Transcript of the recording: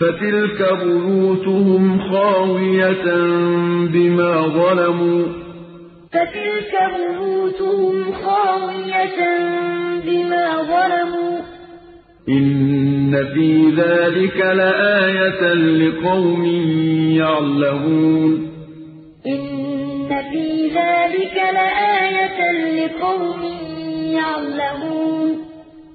فتلك بيوتهم خاوية بما ظلموا. فتلك بيوتهم خاوية بما ظلموا. إن في ذلك لآية لقوم يعلمون. إن في ذلك لآية لقوم يعلمون.